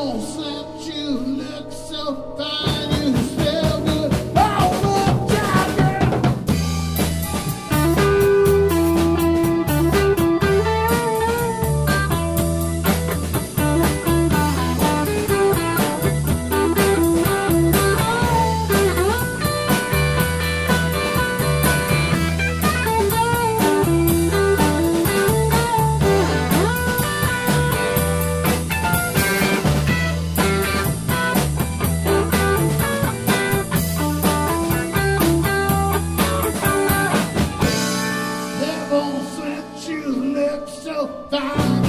Deus. Yeah.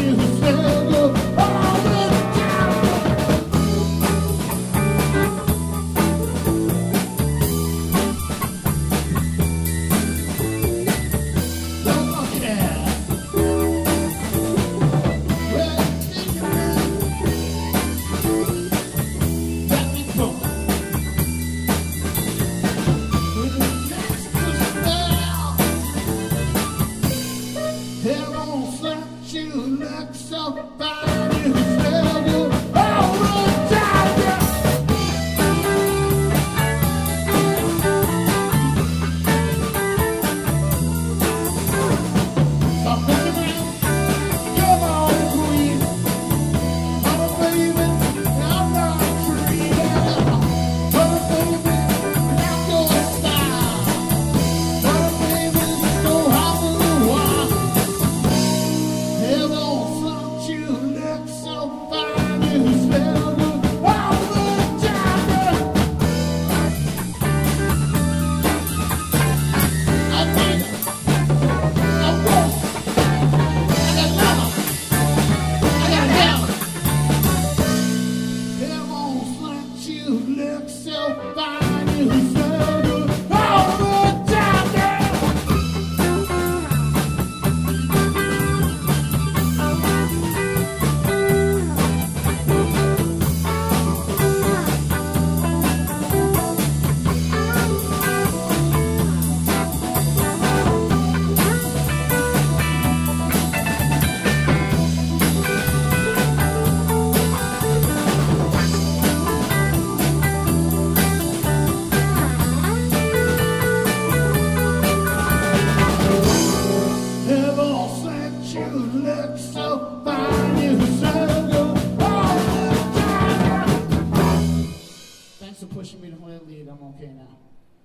You look so fine,